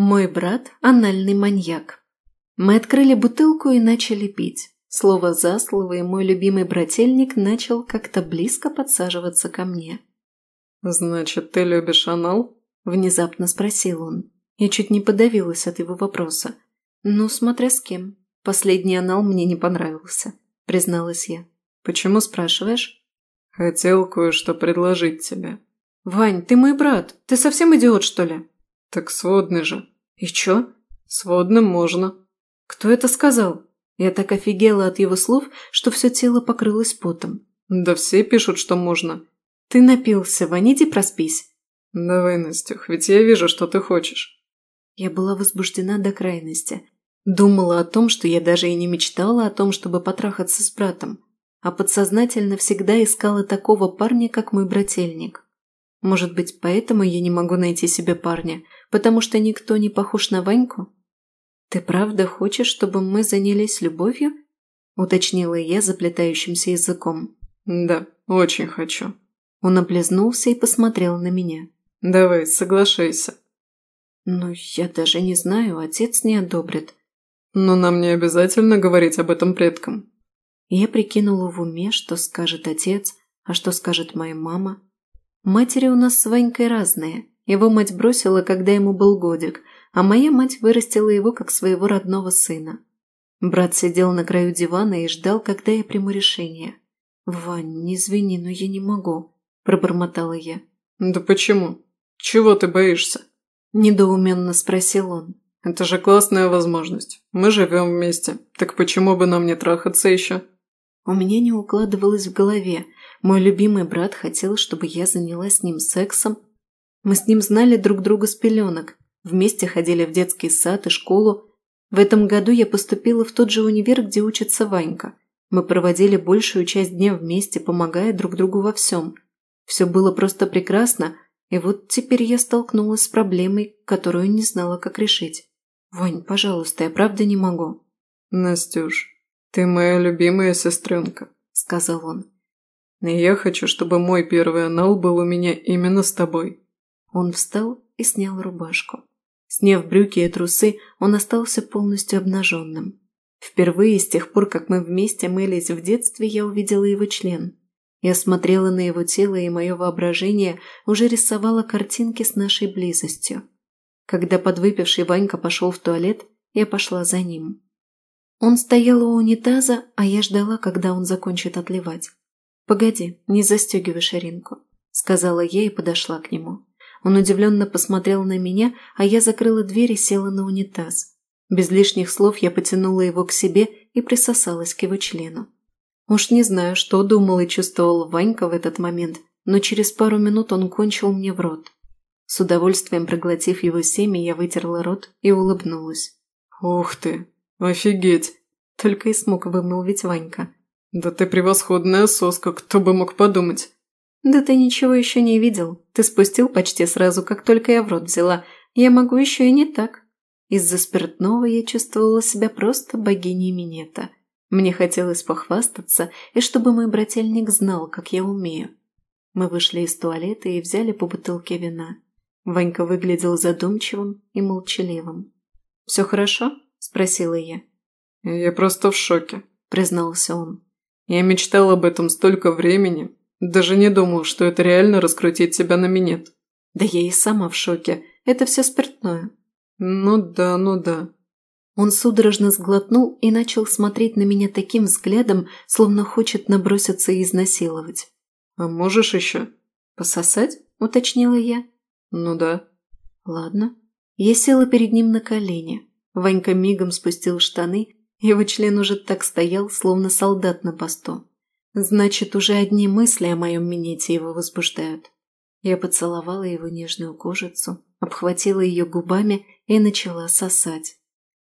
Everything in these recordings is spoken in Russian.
Мой брат – анальный маньяк. Мы открыли бутылку и начали пить. Слово за слово, и мой любимый брательник начал как-то близко подсаживаться ко мне. «Значит, ты любишь анал?» – внезапно спросил он. Я чуть не подавилась от его вопроса. «Ну, смотря с кем. Последний анал мне не понравился», – призналась я. «Почему спрашиваешь?» «Хотел кое-что предложить тебе». «Вань, ты мой брат. Ты совсем идиот, что ли?» «Так сводный же». «И чё?» «Сводным можно». «Кто это сказал?» Я так офигела от его слов, что все тело покрылось потом. «Да все пишут, что можно». «Ты напился, Вань, иди проспись». «Давай, Настюх, ведь я вижу, что ты хочешь». Я была возбуждена до крайности. Думала о том, что я даже и не мечтала о том, чтобы потрахаться с братом, а подсознательно всегда искала такого парня, как мой брательник. Может быть, поэтому я не могу найти себе парня, потому что никто не похож на Ваньку? Ты правда хочешь, чтобы мы занялись любовью? Уточнила я заплетающимся языком. Да, очень хочу. Он облизнулся и посмотрел на меня. Давай, соглашайся. Ну, я даже не знаю, отец не одобрит. Но нам не обязательно говорить об этом предкам. Я прикинула в уме, что скажет отец, а что скажет моя мама. Матери у нас с Ванькой разные. Его мать бросила, когда ему был годик, а моя мать вырастила его как своего родного сына. Брат сидел на краю дивана и ждал, когда я приму решение. «Вань, не извини, но я не могу», – пробормотала я. «Да почему? Чего ты боишься?» – недоуменно спросил он. «Это же классная возможность. Мы живем вместе. Так почему бы нам не трахаться еще?» У меня не укладывалось в голове, мой любимый брат хотел, чтобы я занялась с ним сексом. Мы с ним знали друг друга с пеленок, вместе ходили в детский сад и школу. В этом году я поступила в тот же универ, где учится Ванька. Мы проводили большую часть дня вместе, помогая друг другу во всем. Все было просто прекрасно, и вот теперь я столкнулась с проблемой, которую не знала, как решить. «Вань, пожалуйста, я правда не могу». «Настюш, ты моя любимая сестренка», – сказал он. Я хочу, чтобы мой первый анал был у меня именно с тобой». Он встал и снял рубашку. Сняв брюки и трусы, он остался полностью обнаженным. Впервые с тех пор, как мы вместе мылись в детстве, я увидела его член. Я смотрела на его тело, и мое воображение уже рисовало картинки с нашей близостью. Когда подвыпивший Ванька пошел в туалет, я пошла за ним. Он стоял у унитаза, а я ждала, когда он закончит отливать. «Погоди, не застегивай ширинку», – сказала я и подошла к нему. Он удивленно посмотрел на меня, а я закрыла дверь и села на унитаз. Без лишних слов я потянула его к себе и присосалась к его члену. Уж не знаю, что думал и чувствовал Ванька в этот момент, но через пару минут он кончил мне в рот. С удовольствием проглотив его семя, я вытерла рот и улыбнулась. «Ух ты! Офигеть!» – только и смог вымолвить Ванька. «Да ты превосходная соска, кто бы мог подумать!» «Да ты ничего еще не видел. Ты спустил почти сразу, как только я в рот взяла. Я могу еще и не так». Из-за спиртного я чувствовала себя просто богиней минета. Мне хотелось похвастаться, и чтобы мой брательник знал, как я умею. Мы вышли из туалета и взяли по бутылке вина. Ванька выглядел задумчивым и молчаливым. «Все хорошо?» – спросила я. «Я просто в шоке», – признался он. Я мечтал об этом столько времени. Даже не думал, что это реально раскрутить себя на минет. Да я и сама в шоке. Это все спиртное. Ну да, ну да. Он судорожно сглотнул и начал смотреть на меня таким взглядом, словно хочет наброситься и изнасиловать. «А можешь еще?» «Пососать?» – уточнила я. «Ну да». «Ладно». Я села перед ним на колени. Ванька мигом спустил штаны его член уже так стоял, словно солдат на посту. Значит, уже одни мысли о моем минете его возбуждают. Я поцеловала его нежную кожицу, обхватила ее губами и начала сосать.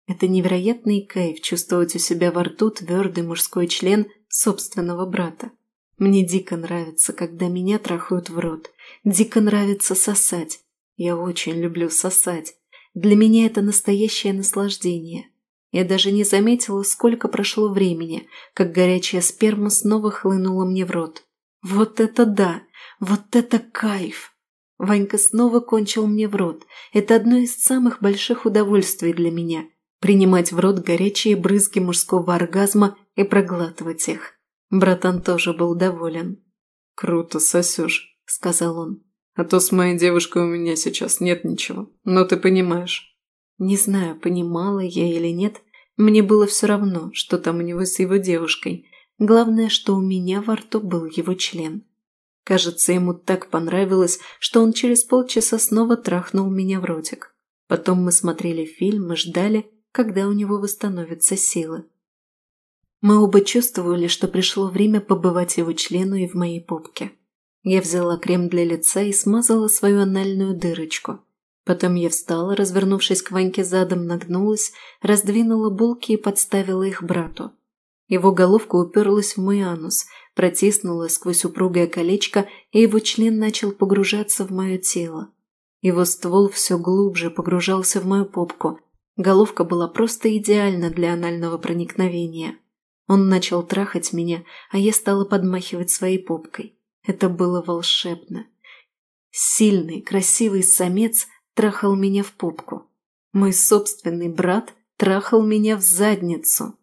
Это невероятный кайф чувствовать у себя во рту твердый мужской член собственного брата. Мне дико нравится, когда меня трахают в рот. Дико нравится сосать. Я очень люблю сосать. Для меня это настоящее наслаждение. Я даже не заметила, сколько прошло времени, как горячая сперма снова хлынула мне в рот. Вот это да! Вот это кайф! Ванька снова кончил мне в рот. Это одно из самых больших удовольствий для меня – принимать в рот горячие брызги мужского оргазма и проглатывать их. Братан тоже был доволен. «Круто сосешь», – сказал он. «А то с моей девушкой у меня сейчас нет ничего, но ты понимаешь». Не знаю, понимала я или нет, мне было все равно, что там у него с его девушкой. Главное, что у меня во рту был его член. Кажется, ему так понравилось, что он через полчаса снова трахнул меня в ротик. Потом мы смотрели фильм и ждали, когда у него восстановятся силы. Мы оба чувствовали, что пришло время побывать его члену и в моей попке. Я взяла крем для лица и смазала свою анальную дырочку. Потом я встала, развернувшись к Ваньке задом, нагнулась, раздвинула булки и подставила их брату. Его головка уперлась в мой анус, протиснула сквозь упругое колечко, и его член начал погружаться в мое тело. Его ствол все глубже погружался в мою попку. Головка была просто идеальна для анального проникновения. Он начал трахать меня, а я стала подмахивать своей попкой. Это было волшебно. Сильный, красивый самец трахал меня в попку. Мой собственный брат трахал меня в задницу.